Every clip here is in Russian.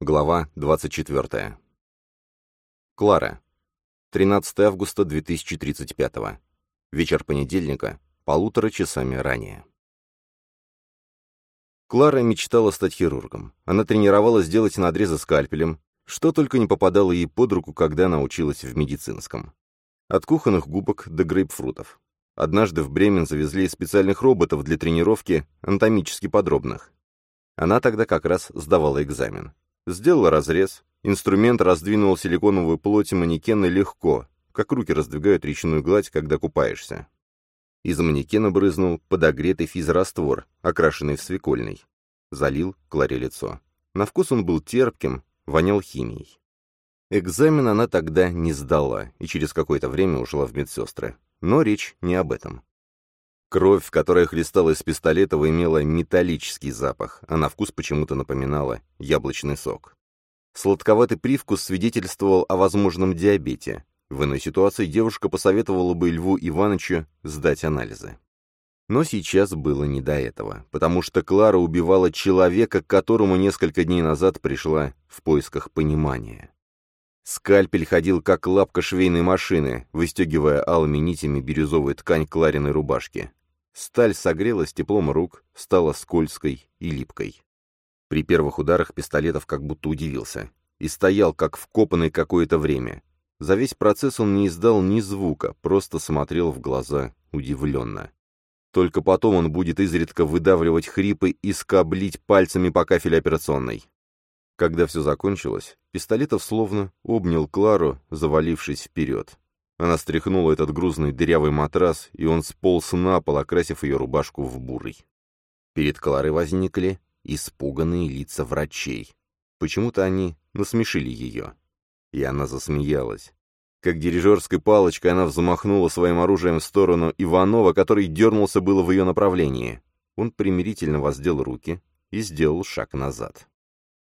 Глава 24. Клара. 13 августа 2035. Вечер понедельника, полутора часами ранее. Клара мечтала стать хирургом. Она тренировалась делать надрезы скальпелем, что только не попадало ей под руку, когда она училась в медицинском. От кухонных губок до грейпфрутов. Однажды в Бремен завезли специальных роботов для тренировки, анатомически подробных. Она тогда как раз сдавала экзамен. Сделала разрез. Инструмент раздвинул силиконовую плоть манекена легко, как руки раздвигают речную гладь, когда купаешься. Из манекена брызнул подогретый физраствор, окрашенный в свекольный. Залил Кларе лицо. На вкус он был терпким, вонял химией. Экзамен она тогда не сдала и через какое-то время ушла в медсестры. Но речь не об этом. Кровь, которая хлестала из пистолета, имела металлический запах, а на вкус почему-то напоминала яблочный сок. Сладковатый привкус свидетельствовал о возможном диабете. В иной ситуации девушка посоветовала бы Льву Ивановичу сдать анализы. Но сейчас было не до этого, потому что Клара убивала человека, к которому несколько дней назад пришла в поисках понимания. Скальпель ходил как лапка швейной машины, выстегивая алыми нитями бирюзовую ткань Клариной рубашки. Сталь согрелась теплом рук, стала скользкой и липкой. При первых ударах пистолетов как будто удивился. И стоял, как вкопанный какое-то время. За весь процесс он не издал ни звука, просто смотрел в глаза удивленно. Только потом он будет изредка выдавливать хрипы и скоблить пальцами по кафелю операционной. Когда все закончилось, Пистолетов словно обнял Клару, завалившись вперед. Она стряхнула этот грузный дырявый матрас, и он сполз на пол, окрасив ее рубашку в бурый. Перед Кларой возникли испуганные лица врачей. Почему-то они насмешили ее. И она засмеялась. Как дирижерской палочкой она взмахнула своим оружием в сторону Иванова, который дернулся было в ее направлении. Он примирительно воздел руки и сделал шаг назад.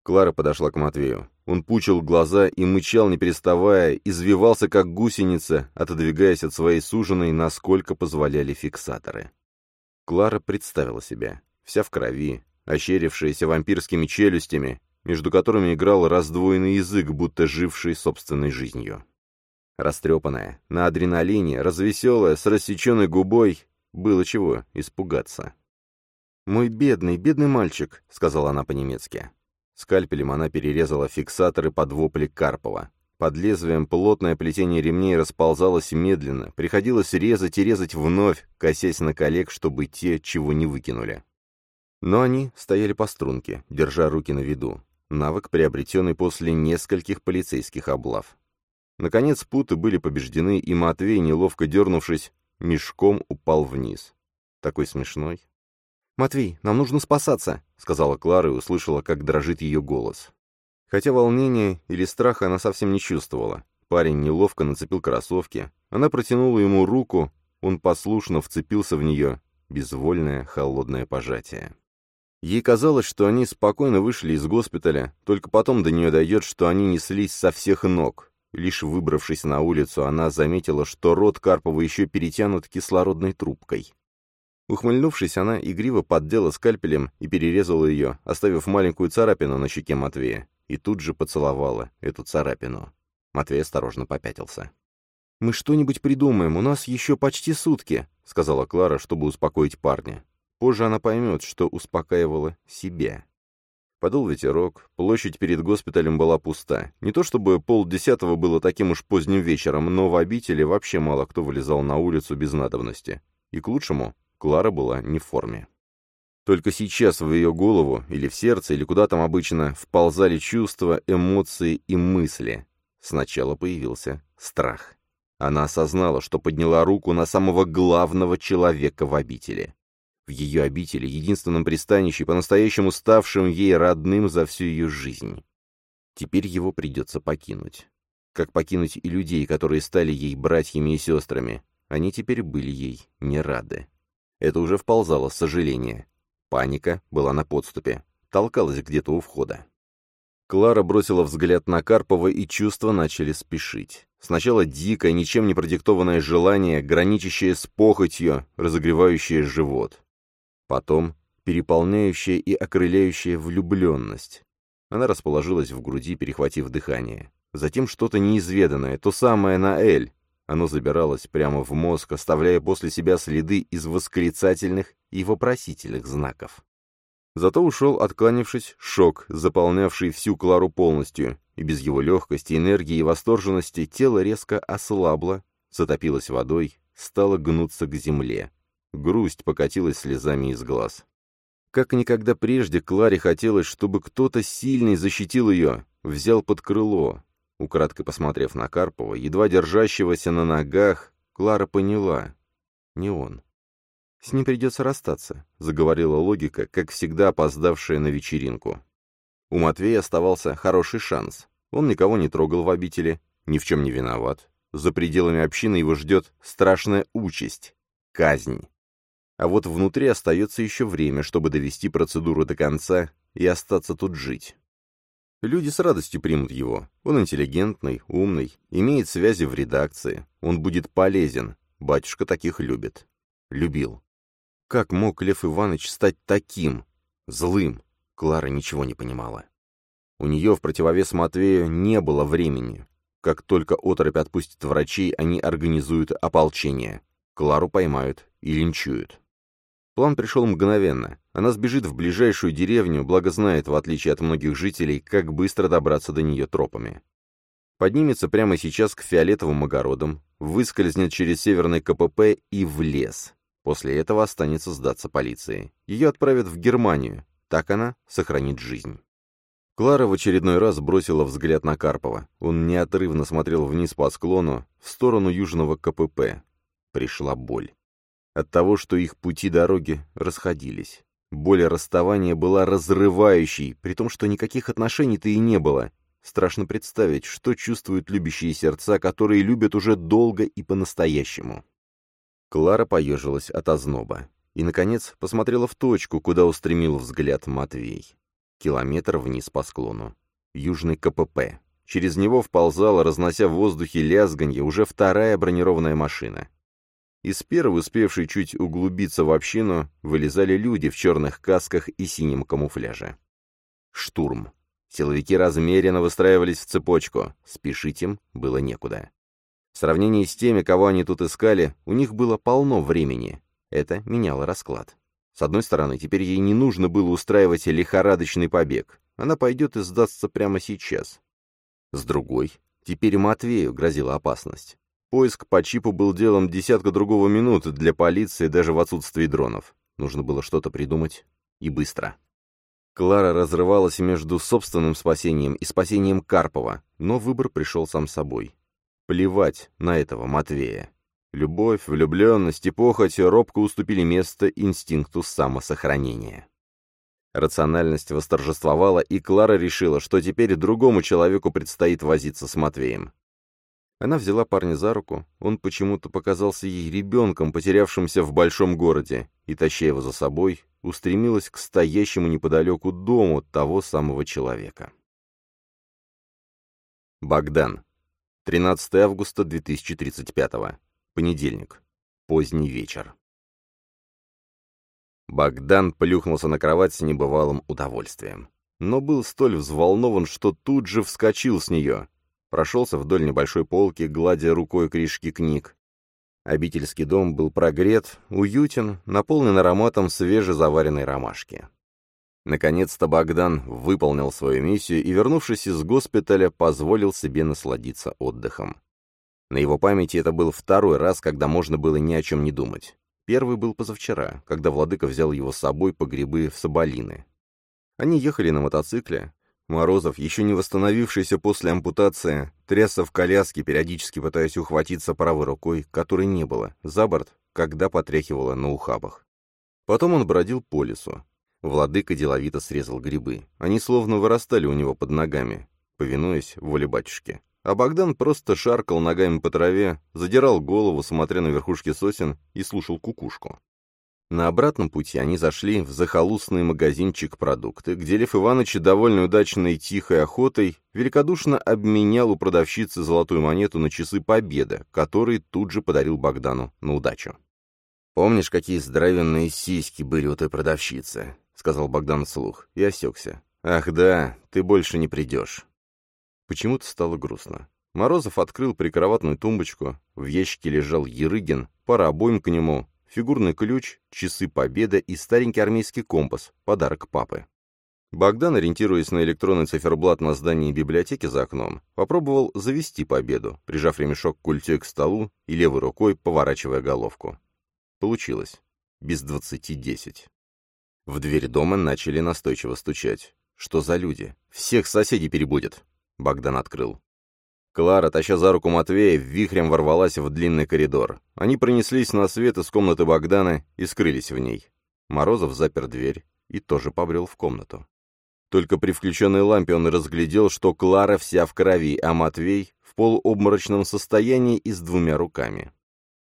Клара подошла к Матвею. Он пучил глаза и мычал, не переставая, извивался, как гусеница, отодвигаясь от своей суженой, насколько позволяли фиксаторы. Клара представила себя, вся в крови, ощерившаяся вампирскими челюстями, между которыми играл раздвоенный язык, будто живший собственной жизнью. Растрепанная, на адреналине, развеселая, с рассеченной губой, было чего испугаться. «Мой бедный, бедный мальчик», — сказала она по-немецки. Скальпелем она перерезала фиксаторы под вопли Карпова. Под лезвием плотное плетение ремней расползалось медленно, приходилось резать и резать вновь, косясь на коллег, чтобы те чего не выкинули. Но они стояли по струнке, держа руки на виду. Навык, приобретенный после нескольких полицейских облав. Наконец путы были побеждены, и Матвей, неловко дернувшись, мешком упал вниз. Такой смешной, «Матвей, нам нужно спасаться», — сказала Клара и услышала, как дрожит ее голос. Хотя волнения или страха она совсем не чувствовала. Парень неловко нацепил кроссовки. Она протянула ему руку, он послушно вцепился в нее. Безвольное, холодное пожатие. Ей казалось, что они спокойно вышли из госпиталя, только потом до нее дойдет, что они неслись со всех ног. Лишь выбравшись на улицу, она заметила, что рот Карпова еще перетянут кислородной трубкой. Ухмыльнувшись, она игриво поддела скальпелем и перерезала ее, оставив маленькую царапину на щеке Матвея, и тут же поцеловала эту царапину. Матвей осторожно попятился. «Мы что-нибудь придумаем, у нас еще почти сутки», — сказала Клара, чтобы успокоить парня. Позже она поймет, что успокаивала себя. Подул ветерок, площадь перед госпиталем была пуста. Не то чтобы полдесятого было таким уж поздним вечером, но в обители вообще мало кто вылезал на улицу без надобности. И к лучшему, Клара была не в форме. Только сейчас в ее голову, или в сердце, или куда там обычно, вползали чувства, эмоции и мысли. Сначала появился страх. Она осознала, что подняла руку на самого главного человека в обители. В ее обители, единственном пристанище, по-настоящему ставшем ей родным за всю ее жизнь. Теперь его придется покинуть. Как покинуть и людей, которые стали ей братьями и сестрами. Они теперь были ей не рады. Это уже вползало сожаление. Паника была на подступе, толкалась где-то у входа. Клара бросила взгляд на Карпова, и чувства начали спешить. Сначала дикое, ничем не продиктованное желание, граничащее с похотью, разогревающее живот. Потом переполняющая и окрыляющая влюбленность. Она расположилась в груди, перехватив дыхание. Затем что-то неизведанное, то самое на «Эль». Оно забиралось прямо в мозг, оставляя после себя следы из восклицательных и вопросительных знаков. Зато ушел, откланившись, шок, заполнявший всю Клару полностью, и без его легкости, энергии и восторженности тело резко ослабло, затопилось водой, стало гнуться к земле. Грусть покатилась слезами из глаз. Как никогда прежде Кларе хотелось, чтобы кто-то сильный защитил ее, взял под крыло. Украдкой посмотрев на Карпова, едва держащегося на ногах, Клара поняла — не он. «С ним придется расстаться», — заговорила логика, как всегда опоздавшая на вечеринку. У Матвея оставался хороший шанс. Он никого не трогал в обители, ни в чем не виноват. За пределами общины его ждет страшная участь — казнь. А вот внутри остается еще время, чтобы довести процедуру до конца и остаться тут жить. Люди с радостью примут его. Он интеллигентный, умный, имеет связи в редакции. Он будет полезен. Батюшка таких любит. Любил. Как мог Лев Иванович стать таким? Злым? Клара ничего не понимала. У нее в противовес Матвею не было времени. Как только оторопь отпустит врачей, они организуют ополчение. Клару поймают и линчуют. План пришел мгновенно. Она сбежит в ближайшую деревню, благо знает, в отличие от многих жителей, как быстро добраться до нее тропами. Поднимется прямо сейчас к фиолетовым огородам, выскользнет через северный КПП и в лес. После этого останется сдаться полиции. Ее отправят в Германию. Так она сохранит жизнь. Клара в очередной раз бросила взгляд на Карпова. Он неотрывно смотрел вниз по склону, в сторону южного КПП. Пришла боль от того, что их пути дороги расходились. Боль расставания была разрывающей, при том, что никаких отношений-то и не было. Страшно представить, что чувствуют любящие сердца, которые любят уже долго и по-настоящему. Клара поежилась от озноба и, наконец, посмотрела в точку, куда устремил взгляд Матвей. Километр вниз по склону. Южный КПП. Через него вползала, разнося в воздухе лязганье, уже вторая бронированная машина. Из первой, успевшей чуть углубиться в общину, вылезали люди в черных касках и синем камуфляже. Штурм. Силовики размеренно выстраивались в цепочку, спешить им было некуда. В сравнении с теми, кого они тут искали, у них было полно времени. Это меняло расклад. С одной стороны, теперь ей не нужно было устраивать лихорадочный побег. Она пойдет и сдастся прямо сейчас. С другой, теперь Матвею грозила опасность. Поиск по чипу был делом десятка другого минут для полиции даже в отсутствии дронов. Нужно было что-то придумать. И быстро. Клара разрывалась между собственным спасением и спасением Карпова, но выбор пришел сам собой. Плевать на этого Матвея. Любовь, влюбленность и похоть робко уступили место инстинкту самосохранения. Рациональность восторжествовала, и Клара решила, что теперь другому человеку предстоит возиться с Матвеем. Она взяла парня за руку, он почему-то показался ей ребенком, потерявшимся в большом городе, и, таща его за собой, устремилась к стоящему неподалеку дому того самого человека. Богдан. 13 августа 2035. Понедельник. Поздний вечер. Богдан плюхнулся на кровать с небывалым удовольствием. Но был столь взволнован, что тут же вскочил с нее прошелся вдоль небольшой полки, гладя рукой крышки книг. Обительский дом был прогрет, уютен, наполнен ароматом свежезаваренной ромашки. Наконец-то Богдан выполнил свою миссию и, вернувшись из госпиталя, позволил себе насладиться отдыхом. На его памяти это был второй раз, когда можно было ни о чем не думать. Первый был позавчера, когда владыка взял его с собой по грибы в Соболины. Они ехали на мотоцикле, Морозов, еще не восстановившийся после ампутации, трясся в коляске, периодически пытаясь ухватиться правой рукой, которой не было, за борт, когда потряхивало на ухабах. Потом он бродил по лесу. Владыка деловито срезал грибы. Они словно вырастали у него под ногами, повинуясь воле батюшки. А Богдан просто шаркал ногами по траве, задирал голову, смотря на верхушки сосен, и слушал кукушку. На обратном пути они зашли в захолустный магазинчик продукты, где Лев Иванович, довольно удачной тихой охотой, великодушно обменял у продавщицы золотую монету на часы Победа, который тут же подарил Богдану на удачу. «Помнишь, какие здоровенные сиськи были у той продавщицы?» — сказал Богдан вслух и осекся. «Ах да, ты больше не придешь». Почему-то стало грустно. Морозов открыл прикроватную тумбочку, в ящике лежал Ерыгин, пара обоим к нему, фигурный ключ, часы Победа и старенький армейский компас, подарок папы. Богдан, ориентируясь на электронный циферблат на здании библиотеки за окном, попробовал завести Победу, прижав ремешок культей к столу и левой рукой поворачивая головку. Получилось. Без двадцати десять. В дверь дома начали настойчиво стучать. Что за люди? Всех соседей перебудет. Богдан открыл. Клара, таща за руку Матвея, вихрем ворвалась в длинный коридор. Они пронеслись на свет из комнаты Богдана и скрылись в ней. Морозов запер дверь и тоже побрел в комнату. Только при включенной лампе он разглядел, что Клара вся в крови, а Матвей в полуобморочном состоянии и с двумя руками.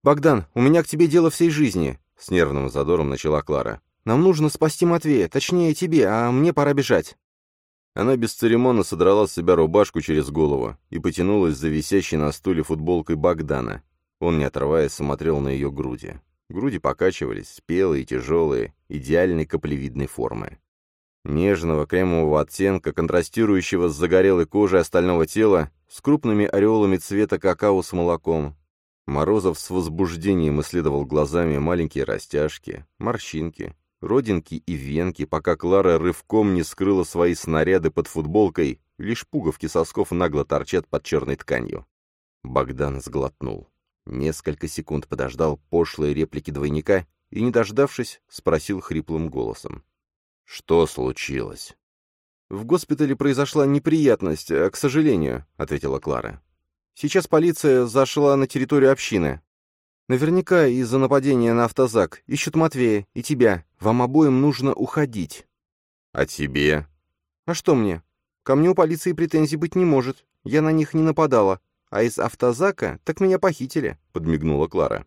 «Богдан, у меня к тебе дело всей жизни», — с нервным задором начала Клара. «Нам нужно спасти Матвея, точнее тебе, а мне пора бежать». Она бесцеремонно содрала с себя рубашку через голову и потянулась за висящей на стуле футболкой Богдана. Он, не отрываясь, смотрел на ее груди. Груди покачивались, спелые, тяжелые, идеальной каплевидной формы. Нежного кремового оттенка, контрастирующего с загорелой кожей остального тела, с крупными ореолами цвета какао с молоком. Морозов с возбуждением исследовал глазами маленькие растяжки, морщинки, родинки и венки, пока Клара рывком не скрыла свои снаряды под футболкой, лишь пуговки сосков нагло торчат под черной тканью. Богдан сглотнул. Несколько секунд подождал пошлые реплики двойника и, не дождавшись, спросил хриплым голосом. «Что случилось?» «В госпитале произошла неприятность, э, к сожалению», — ответила Клара. «Сейчас полиция зашла на территорию общины. Наверняка из-за нападения на автозак. Ищут Матвея и тебя. Вам обоим нужно уходить». «А тебе?» «А что мне? Ко мне у полиции претензий быть не может. Я на них не нападала. А из автозака так меня похитили», — подмигнула Клара.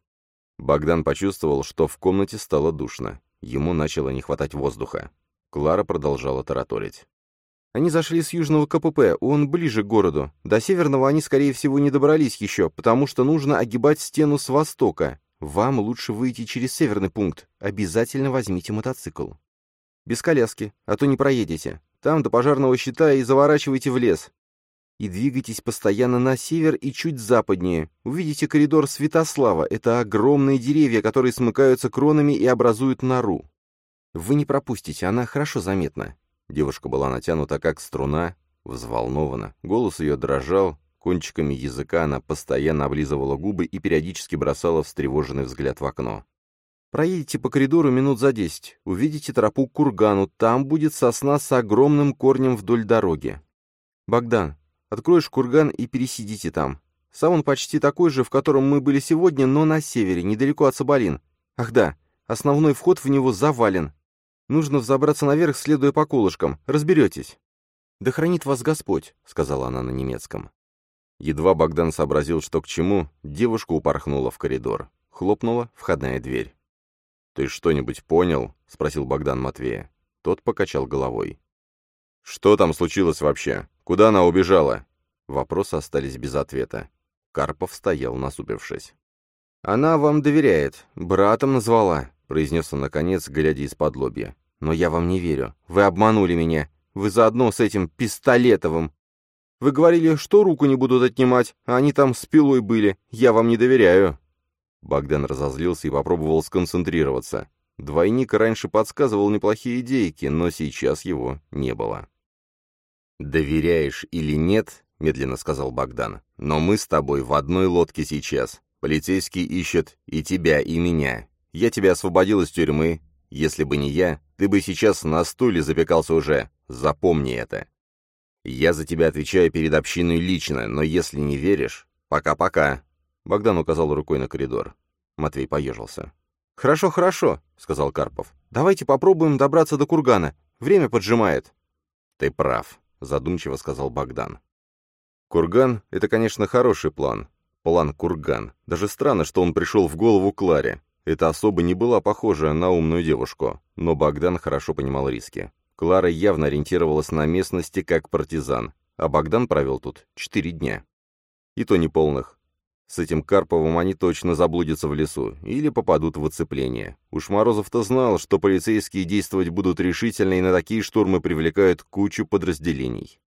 Богдан почувствовал, что в комнате стало душно. Ему начало не хватать воздуха. Клара продолжала тараторить. Они зашли с южного КПП, он ближе к городу. До северного они, скорее всего, не добрались еще, потому что нужно огибать стену с востока. Вам лучше выйти через северный пункт. Обязательно возьмите мотоцикл. Без коляски, а то не проедете. Там до пожарного щита и заворачивайте в лес. И двигайтесь постоянно на север и чуть западнее. Увидите коридор Святослава. Это огромные деревья, которые смыкаются кронами и образуют нору. Вы не пропустите, она хорошо заметна. Девушка была натянута как струна, взволнована. Голос ее дрожал, кончиками языка она постоянно облизывала губы и периодически бросала встревоженный взгляд в окно. «Проедете по коридору минут за десять. Увидите тропу к кургану. Там будет сосна с огромным корнем вдоль дороги. Богдан, откроешь курган и пересидите там. Сам он почти такой же, в котором мы были сегодня, но на севере, недалеко от Соболин. Ах да, основной вход в него завален. Нужно взобраться наверх, следуя по колышкам. Разберетесь». «Да хранит вас Господь», — сказала она на немецком. Едва Богдан сообразил, что к чему, девушка упорхнула в коридор. Хлопнула входная дверь. «Ты что-нибудь понял?» — спросил Богдан Матвея. Тот покачал головой. «Что там случилось вообще? Куда она убежала?» Вопросы остались без ответа. Карпов стоял, насупившись. «Она вам доверяет. Братом назвала. — произнес он наконец, глядя из-под лобья. «Но я вам не верю. Вы обманули меня. Вы заодно с этим пистолетовым. Вы говорили, что руку не будут отнимать, а они там с пилой были. Я вам не доверяю». Богдан разозлился и попробовал сконцентрироваться. Двойник раньше подсказывал неплохие идейки, но сейчас его не было. «Доверяешь или нет?» — медленно сказал Богдан. «Но мы с тобой в одной лодке сейчас. Полицейские ищут и тебя, и меня. Я тебя освободил из тюрьмы. Если бы не я, ты бы сейчас на стуле запекался уже. Запомни это. Я за тебя отвечаю перед общиной лично, но если не веришь, пока-пока». Богдан указал рукой на коридор. Матвей поежился. «Хорошо, хорошо», — сказал Карпов. «Давайте попробуем добраться до кургана. Время поджимает». «Ты прав», — задумчиво сказал Богдан. «Курган — это, конечно, хороший план. План Курган. Даже странно, что он пришел в голову Кларе. Эта особа не была похожа на умную девушку, но Богдан хорошо понимал риски. Клара явно ориентировалась на местности как партизан, а Богдан провел тут четыре дня. И то неполных. С этим Карповым они точно заблудятся в лесу или попадут в оцепление. Уж Морозов-то знал, что полицейские действовать будут решительно и на такие штурмы привлекают кучу подразделений.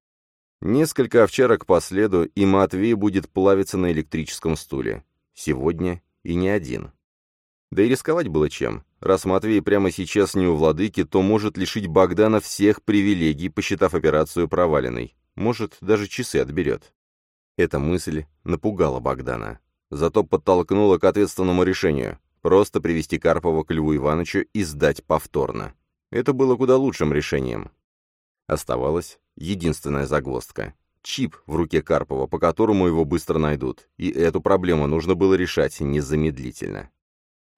Несколько овчарок по следу, и Матвей будет плавиться на электрическом стуле. Сегодня и не один. Да и рисковать было чем. Раз Матвей прямо сейчас не у владыки, то может лишить Богдана всех привилегий, посчитав операцию проваленной. Может, даже часы отберет. Эта мысль напугала Богдана. Зато подтолкнула к ответственному решению — просто привести Карпова к Льву Ивановичу и сдать повторно. Это было куда лучшим решением. Оставалась единственная загвоздка — чип в руке Карпова, по которому его быстро найдут, и эту проблему нужно было решать незамедлительно.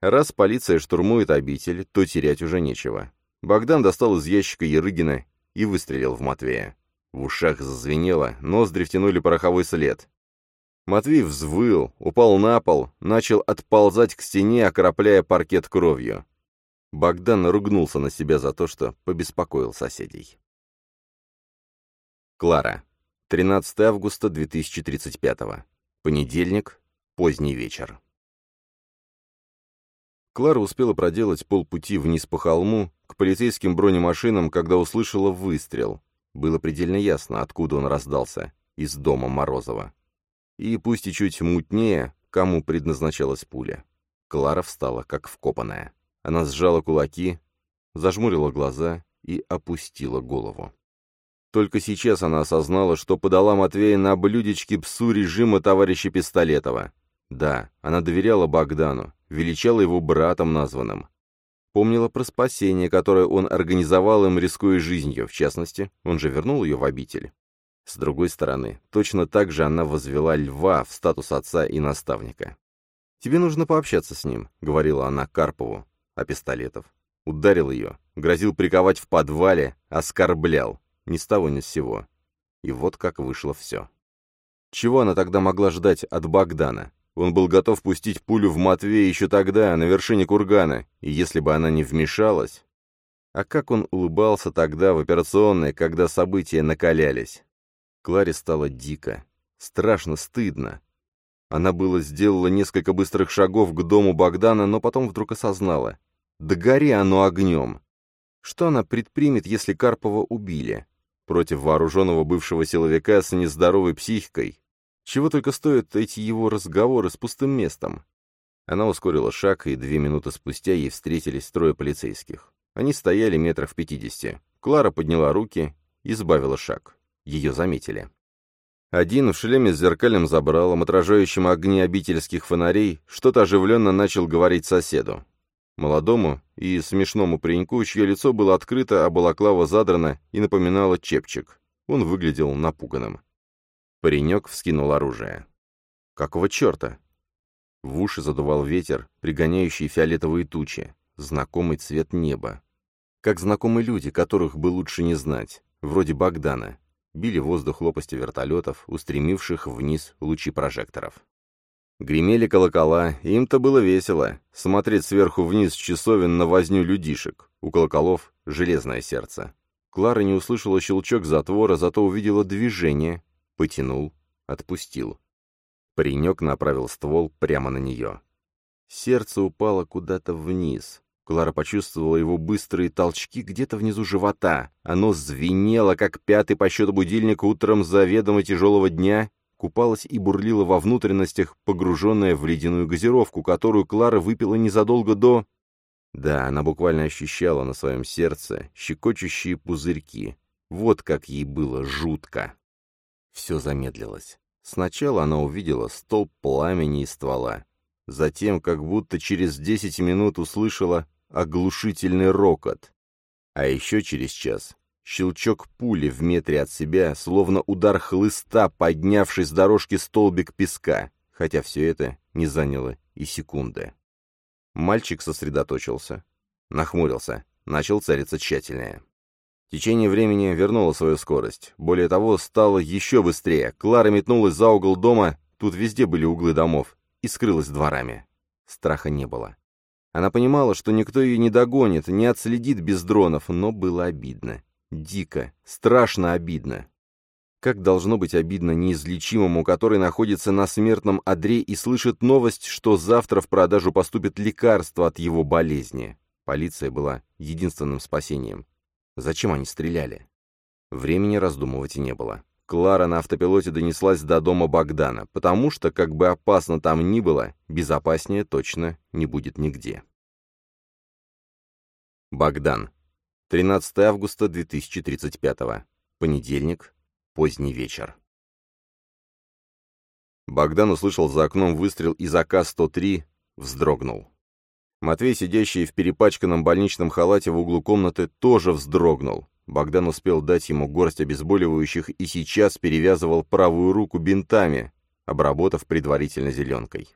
Раз полиция штурмует обитель, то терять уже нечего. Богдан достал из ящика Ерыгина и выстрелил в Матвея. В ушах зазвенело, ноздри втянули пороховой след. Матвей взвыл, упал на пол, начал отползать к стене, окропляя паркет кровью. Богдан ругнулся на себя за то, что побеспокоил соседей. Клара. 13 августа 2035. Понедельник. Поздний вечер. Клара успела проделать полпути вниз по холму к полицейским бронемашинам, когда услышала выстрел. Было предельно ясно, откуда он раздался. Из дома Морозова. И пусть и чуть мутнее, кому предназначалась пуля. Клара встала, как вкопанная. Она сжала кулаки, зажмурила глаза и опустила голову. Только сейчас она осознала, что подала Матвея на блюдечке псу режима товарища Пистолетова. Да, она доверяла Богдану, величала его братом названным. Помнила про спасение, которое он организовал им, рискуя жизнью, в частности, он же вернул ее в обитель. С другой стороны, точно так же она возвела льва в статус отца и наставника. «Тебе нужно пообщаться с ним», — говорила она Карпову, а Пистолетов. Ударил ее, грозил приковать в подвале, оскорблял, ни с того ни с сего. И вот как вышло все. Чего она тогда могла ждать от Богдана? Он был готов пустить пулю в Матвея еще тогда, на вершине кургана, и если бы она не вмешалась... А как он улыбался тогда в операционной, когда события накалялись? Кларе стало дико, страшно стыдно. Она было сделала несколько быстрых шагов к дому Богдана, но потом вдруг осознала. Да гори оно огнем! Что она предпримет, если Карпова убили? Против вооруженного бывшего силовика с нездоровой психикой, чего только стоят эти его разговоры с пустым местом. Она ускорила шаг, и две минуты спустя ей встретились трое полицейских. Они стояли метров в пятидесяти. Клара подняла руки и сбавила шаг. Ее заметили. Один в шлеме с зеркальным забралом, отражающим огни обительских фонарей, что-то оживленно начал говорить соседу. Молодому и смешному пареньку, чье лицо было открыто, а балаклава задрана и напоминала чепчик. Он выглядел напуганным. Паренек вскинул оружие. «Какого черта?» В уши задувал ветер, пригоняющий фиолетовые тучи, знакомый цвет неба. Как знакомые люди, которых бы лучше не знать, вроде Богдана, били воздух лопасти вертолетов, устремивших вниз лучи прожекторов. Гремели колокола, им-то было весело, смотреть сверху вниз часовен на возню людишек. У колоколов — железное сердце. Клара не услышала щелчок затвора, зато увидела движение, Потянул, отпустил. Паренек направил ствол прямо на нее. Сердце упало куда-то вниз. Клара почувствовала его быстрые толчки где-то внизу живота. Оно звенело, как пятый по счету будильник утром заведомо тяжелого дня, купалась и бурлила во внутренностях, погруженная в ледяную газировку, которую Клара выпила незадолго до... Да, она буквально ощущала на своем сердце щекочущие пузырьки. Вот как ей было жутко. Все замедлилось. Сначала она увидела столб пламени и ствола. Затем, как будто через десять минут услышала оглушительный рокот. А еще через час щелчок пули в метре от себя, словно удар хлыста, поднявший с дорожки столбик песка, хотя все это не заняло и секунды. Мальчик сосредоточился, нахмурился, начал цариться тщательнее. Течение времени вернуло свою скорость. Более того, стало еще быстрее. Клара метнулась за угол дома, тут везде были углы домов, и скрылась дворами. Страха не было. Она понимала, что никто ее не догонит, не отследит без дронов, но было обидно. Дико, страшно обидно. Как должно быть обидно неизлечимому, который находится на смертном одре и слышит новость, что завтра в продажу поступит лекарство от его болезни. Полиция была единственным спасением. Зачем они стреляли? Времени раздумывать и не было. Клара на автопилоте донеслась до дома Богдана, потому что, как бы опасно там ни было, безопаснее точно не будет нигде. Богдан. 13 августа 2035. Понедельник, Поздний вечер. Богдан услышал за окном выстрел из АК-103, вздрогнул. Матвей, сидящий в перепачканном больничном халате в углу комнаты, тоже вздрогнул. Богдан успел дать ему горсть обезболивающих и сейчас перевязывал правую руку бинтами, обработав предварительно зеленкой.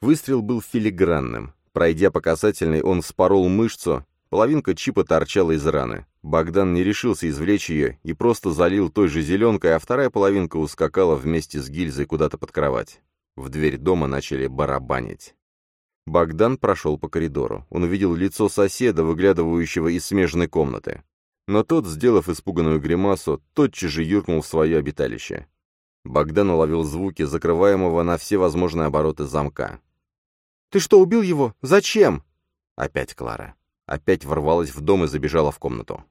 Выстрел был филигранным. Пройдя по касательной, он вспорол мышцу, Половинка чипа торчала из раны. Богдан не решился извлечь ее и просто залил той же зеленкой, а вторая половинка ускакала вместе с гильзой куда-то под кровать. В дверь дома начали барабанить. Богдан прошел по коридору. Он увидел лицо соседа, выглядывающего из смежной комнаты. Но тот, сделав испуганную гримасу, тотчас же юркнул в свое обиталище. Богдан уловил звуки закрываемого на все возможные обороты замка. «Ты что, убил его? Зачем?» Опять Клара опять ворвалась в дом и забежала в комнату.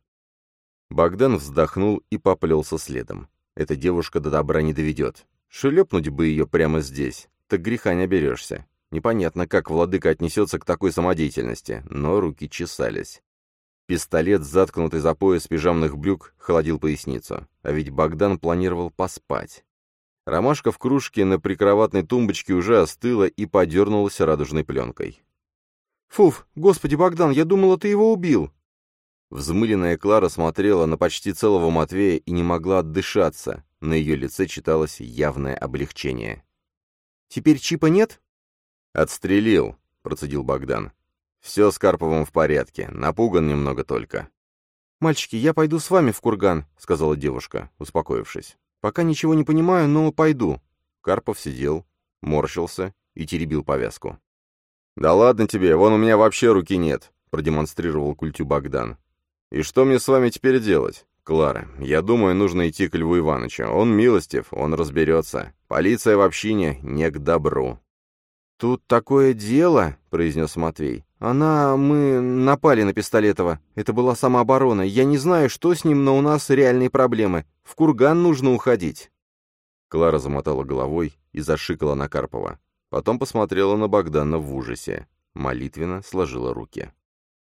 Богдан вздохнул и поплелся следом. Эта девушка до добра не доведет. Шлепнуть бы ее прямо здесь, так греха не оберешься. Непонятно, как владыка отнесется к такой самодеятельности, но руки чесались. Пистолет, заткнутый за пояс пижамных брюк, холодил поясницу. А ведь Богдан планировал поспать. Ромашка в кружке на прикроватной тумбочке уже остыла и подернулась радужной пленкой. «Фуф, господи, Богдан, я думала, ты его убил!» Взмыленная Клара смотрела на почти целого Матвея и не могла отдышаться. На ее лице читалось явное облегчение. «Теперь чипа нет?» «Отстрелил», — процедил Богдан. «Все с Карповым в порядке, напуган немного только». «Мальчики, я пойду с вами в курган», — сказала девушка, успокоившись. «Пока ничего не понимаю, но пойду». Карпов сидел, морщился и теребил повязку. «Да ладно тебе, вон у меня вообще руки нет», — продемонстрировал культю Богдан. «И что мне с вами теперь делать?» «Клара, я думаю, нужно идти к Льву Ивановичу. Он милостив, он разберется. Полиция в общине не к добру». «Тут такое дело», — произнес Матвей. «Она... мы напали на Пистолетова. Это была самооборона. Я не знаю, что с ним, но у нас реальные проблемы. В курган нужно уходить». Клара замотала головой и зашикала на Карпова. Потом посмотрела на Богдана в ужасе. Молитвенно сложила руки.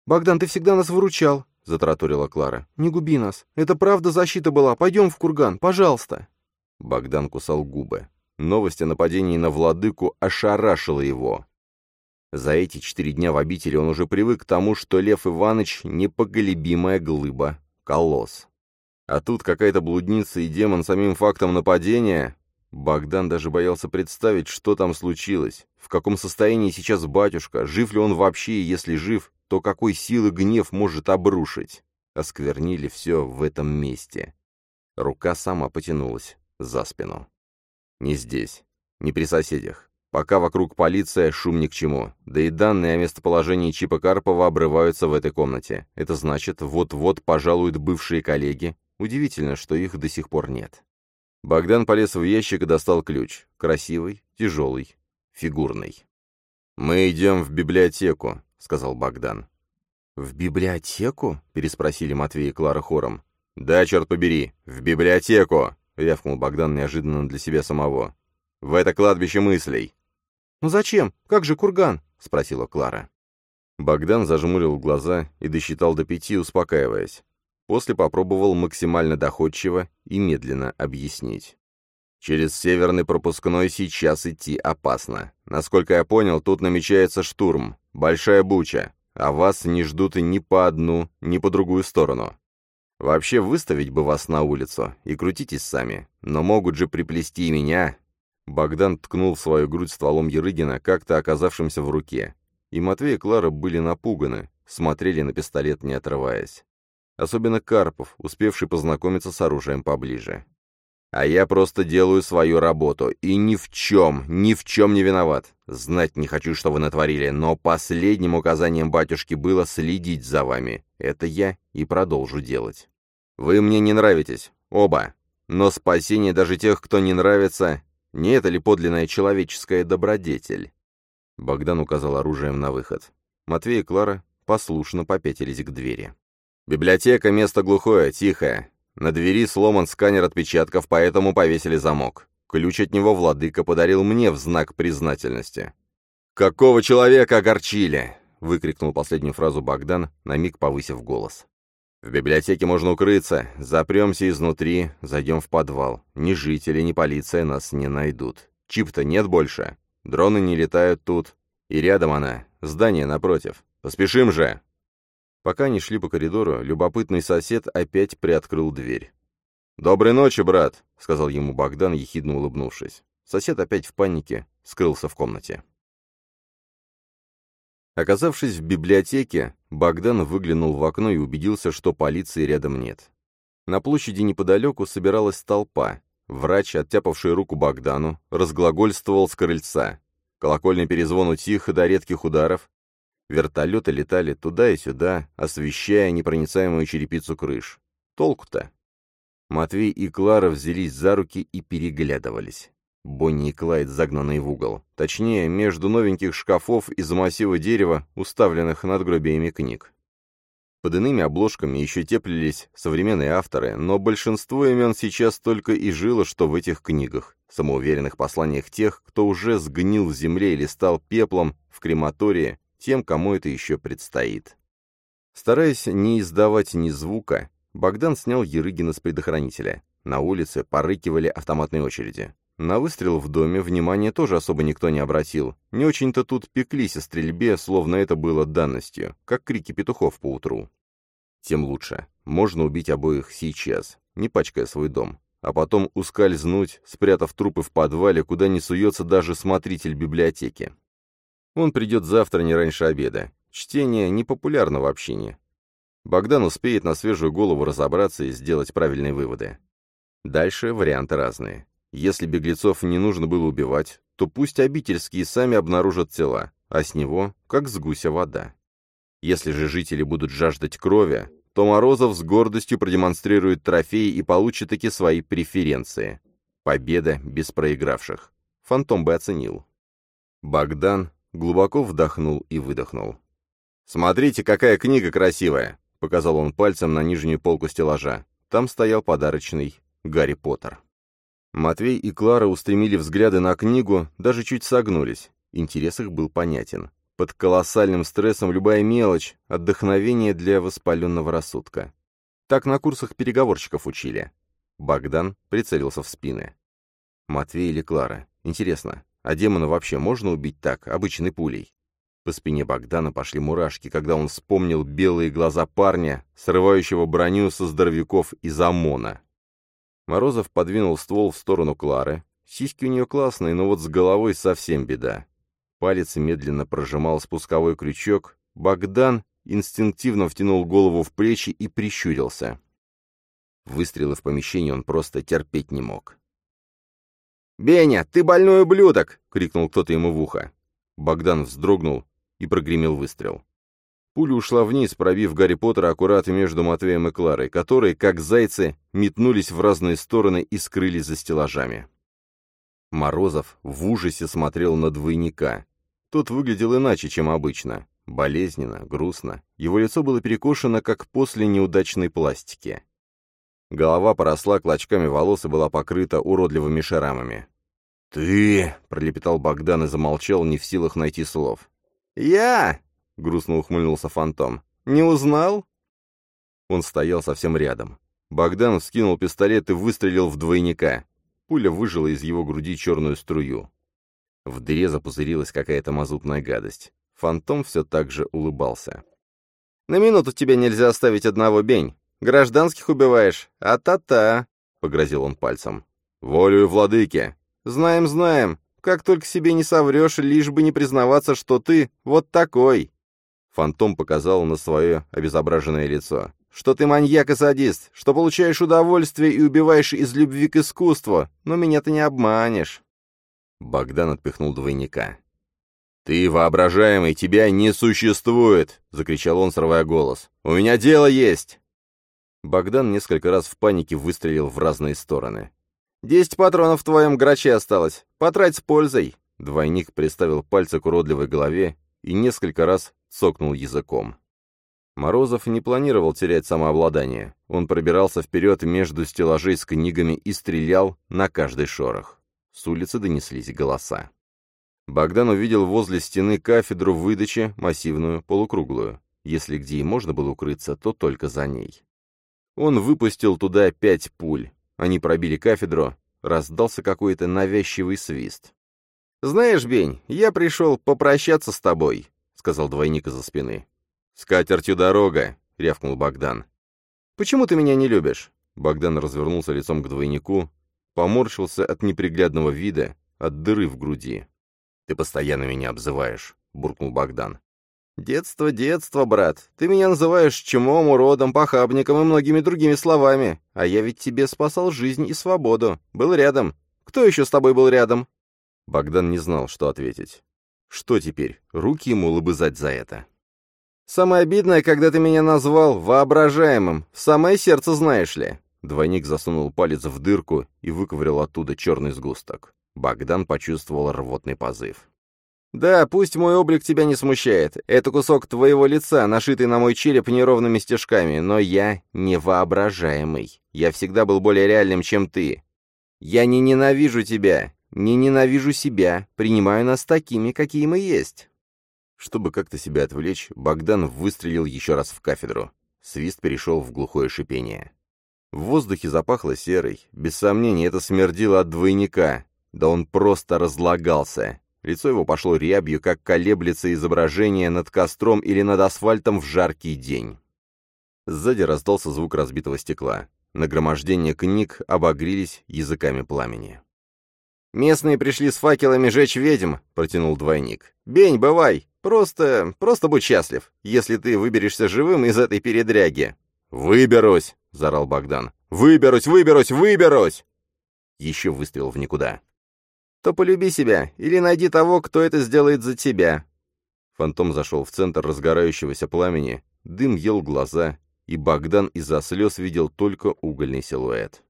«Богдан, ты всегда нас выручал», — затраторила Клара. «Не губи нас. Это правда защита была. Пойдем в курган, пожалуйста». Богдан кусал губы. Новость о нападении на владыку ошарашила его. За эти четыре дня в обители он уже привык к тому, что Лев Иванович — непоколебимая глыба, колосс. А тут какая-то блудница и демон самим фактом нападения Богдан даже боялся представить, что там случилось, в каком состоянии сейчас батюшка, жив ли он вообще, и если жив, то какой силы гнев может обрушить. Осквернили все в этом месте. Рука сама потянулась за спину. Не здесь, не при соседях. Пока вокруг полиция, шум ни к чему. Да и данные о местоположении Чипа Карпова обрываются в этой комнате. Это значит, вот-вот пожалуют бывшие коллеги. Удивительно, что их до сих пор нет. Богдан полез в ящик и достал ключ. Красивый, тяжелый, фигурный. «Мы идем в библиотеку», — сказал Богдан. «В библиотеку?» — переспросили Матвей и Клара хором. «Да, черт побери, в библиотеку!» — рявкнул Богдан неожиданно для себя самого. «В это кладбище мыслей!» «Ну зачем? Как же курган?» — спросила Клара. Богдан зажмурил глаза и досчитал до пяти, успокаиваясь. После попробовал максимально доходчиво и медленно объяснить. Через северный пропускной сейчас идти опасно. Насколько я понял, тут намечается штурм, большая буча, а вас не ждут и ни по одну, ни по другую сторону. Вообще выставить бы вас на улицу и крутитесь сами, но могут же приплести и меня. Богдан ткнул в свою грудь стволом Ерыгина, как-то оказавшимся в руке. И Матвей и Клара были напуганы, смотрели на пистолет, не отрываясь особенно Карпов, успевший познакомиться с оружием поближе. А я просто делаю свою работу, и ни в чем, ни в чем не виноват. Знать не хочу, что вы натворили, но последним указанием батюшки было следить за вами. Это я и продолжу делать. Вы мне не нравитесь. Оба. Но спасение даже тех, кто не нравится, не это ли подлинная человеческая добродетель? Богдан указал оружием на выход. Матвей и Клара послушно попятились к двери. «Библиотека — место глухое, тихое. На двери сломан сканер отпечатков, поэтому повесили замок. Ключ от него владыка подарил мне в знак признательности». «Какого человека огорчили?» — выкрикнул последнюю фразу Богдан, на миг повысив голос. «В библиотеке можно укрыться, запремся изнутри, зайдем в подвал. Ни жители, ни полиция нас не найдут. Чип-то нет больше. Дроны не летают тут. И рядом она, здание напротив. Поспешим же!» Пока они шли по коридору, любопытный сосед опять приоткрыл дверь. «Доброй ночи, брат», — сказал ему Богдан, ехидно улыбнувшись. Сосед опять в панике скрылся в комнате. Оказавшись в библиотеке, Богдан выглянул в окно и убедился, что полиции рядом нет. На площади неподалеку собиралась толпа. Врач, оттяпавший руку Богдану, разглагольствовал с крыльца. Колокольный перезвон утих до редких ударов. Вертолеты летали туда и сюда, освещая непроницаемую черепицу крыш. Толку-то? Матвей и Клара взялись за руки и переглядывались. Бонни и Клайд загнанные в угол. Точнее, между новеньких шкафов из массива дерева, уставленных надгробиями книг. Под иными обложками еще теплились современные авторы, но большинство имен сейчас только и жило, что в этих книгах, самоуверенных посланиях тех, кто уже сгнил в земле или стал пеплом в крематории, тем, кому это еще предстоит. Стараясь не издавать ни звука, Богдан снял Ерыгина с предохранителя. На улице порыкивали автоматные очереди. На выстрел в доме внимания тоже особо никто не обратил. Не очень-то тут пеклись о стрельбе, словно это было данностью, как крики петухов по утру. Тем лучше. Можно убить обоих сейчас, не пачкая свой дом. А потом ускользнуть, спрятав трупы в подвале, куда не суется даже смотритель библиотеки. Он придет завтра не раньше обеда. Чтение непопулярно в общине. Богдан успеет на свежую голову разобраться и сделать правильные выводы. Дальше варианты разные. Если беглецов не нужно было убивать, то пусть обительские сами обнаружат тела, а с него, как с гуся вода. Если же жители будут жаждать крови, то Морозов с гордостью продемонстрирует трофеи и получит таки свои преференции. Победа без проигравших. Фантом бы оценил. Богдан глубоко вдохнул и выдохнул. «Смотрите, какая книга красивая!» — показал он пальцем на нижнюю полку стеллажа. Там стоял подарочный Гарри Поттер. Матвей и Клара устремили взгляды на книгу, даже чуть согнулись. Интерес их был понятен. Под колоссальным стрессом любая мелочь — отдохновение для воспаленного рассудка. Так на курсах переговорщиков учили. Богдан прицелился в спины. Матвей или Клара? Интересно, а демона вообще можно убить так, обычной пулей? По спине Богдана пошли мурашки, когда он вспомнил белые глаза парня, срывающего броню со здоровяков из ОМОНа. Морозов подвинул ствол в сторону Клары. Сиськи у нее классные, но вот с головой совсем беда. Палец медленно прожимал спусковой крючок. Богдан инстинктивно втянул голову в плечи и прищурился. Выстрелы в помещении он просто терпеть не мог. «Беня, ты больной ублюдок!» — крикнул кто-то ему в ухо. Богдан вздрогнул и прогремел выстрел. Пуля ушла вниз, пробив Гарри Поттера аккурат между Матвеем и Кларой, которые, как зайцы, метнулись в разные стороны и скрылись за стеллажами. Морозов в ужасе смотрел на двойника. Тот выглядел иначе, чем обычно. Болезненно, грустно. Его лицо было перекошено, как после неудачной пластики. Голова поросла клочками волос и была покрыта уродливыми шрамами. «Ты!» — пролепетал Богдан и замолчал, не в силах найти слов. «Я!» — грустно ухмыльнулся фантом. «Не узнал?» Он стоял совсем рядом. Богдан вскинул пистолет и выстрелил в двойника. Пуля выжила из его груди черную струю. В дыре запузырилась какая-то мазутная гадость. Фантом все так же улыбался. «На минуту тебе нельзя оставить одного, Бень. Гражданских убиваешь, а-та-та!» — погрозил он пальцем. «Волею владыки!» «Знаем, знаем. Как только себе не соврешь, лишь бы не признаваться, что ты вот такой!» Фантом показал на свое обезображенное лицо. «Что ты маньяк и садист, что получаешь удовольствие и убиваешь из любви к искусству, но меня ты не обманешь». Богдан отпихнул двойника. «Ты воображаемый, тебя не существует!» — закричал он, срывая голос. «У меня дело есть!» Богдан несколько раз в панике выстрелил в разные стороны. «Десять патронов в твоем граче осталось. Потрать с пользой!» Двойник приставил пальцы к уродливой голове и несколько раз цокнул языком. Морозов не планировал терять самообладание. Он пробирался вперед между стеллажей с книгами и стрелял на каждый шорох. С улицы донеслись голоса. Богдан увидел возле стены кафедру выдачи, массивную, полукруглую. Если где и можно было укрыться, то только за ней. Он выпустил туда пять пуль. Они пробили кафедру, раздался какой-то навязчивый свист. «Знаешь, Бень, я пришел попрощаться с тобой», — сказал двойник из-за спины. «С катертью дорога!» — рявкнул Богдан. «Почему ты меня не любишь?» Богдан развернулся лицом к двойнику, поморщился от неприглядного вида, от дыры в груди. «Ты постоянно меня обзываешь», — буркнул Богдан. «Детство, детство, брат. Ты меня называешь чумом, уродом, похабником и многими другими словами. А я ведь тебе спасал жизнь и свободу. Был рядом. Кто еще с тобой был рядом?» Богдан не знал, что ответить. Что теперь? Руки ему лобызать за это. Самое обидное, когда ты меня назвал воображаемым. В самое сердце, знаешь ли». Двойник засунул палец в дырку и выковырял оттуда черный сгусток. Богдан почувствовал рвотный позыв. «Да, пусть мой облик тебя не смущает. Это кусок твоего лица, нашитый на мой череп неровными стежками, но я невоображаемый. Я всегда был более реальным, чем ты. Я не ненавижу тебя, не ненавижу себя, принимаю нас такими, какие мы есть. Чтобы как-то себя отвлечь, Богдан выстрелил еще раз в кафедру. Свист перешел в глухое шипение. В воздухе запахло серой. Без сомнения, это смердило от двойника. Да он просто разлагался. Лицо его пошло рябью, как колеблется изображение над костром или над асфальтом в жаркий день. Сзади раздался звук разбитого стекла. Нагромождение книг обогрелись языками пламени. «Местные пришли с факелами жечь ведьм», — протянул двойник. «Бень, бывай! Просто... просто будь счастлив, если ты выберешься живым из этой передряги». «Выберусь!» — заорал Богдан. «Выберусь, выберусь, выберусь!» Еще выстрел в никуда. «То полюби себя, или найди того, кто это сделает за тебя». Фантом зашел в центр разгорающегося пламени, дым ел глаза, и Богдан из-за слез видел только угольный силуэт.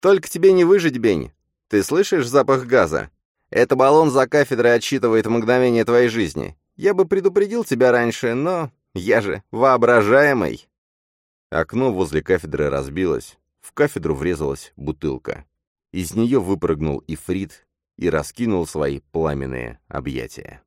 «Только тебе не выжить, Бень. Ты слышишь запах газа? Это баллон за кафедрой отсчитывает мгновение твоей жизни. Я бы предупредил тебя раньше, но я же воображаемый. Окно возле кафедры разбилось. В кафедру врезалась бутылка. Из нее выпрыгнул Ифрит и раскинул свои пламенные объятия.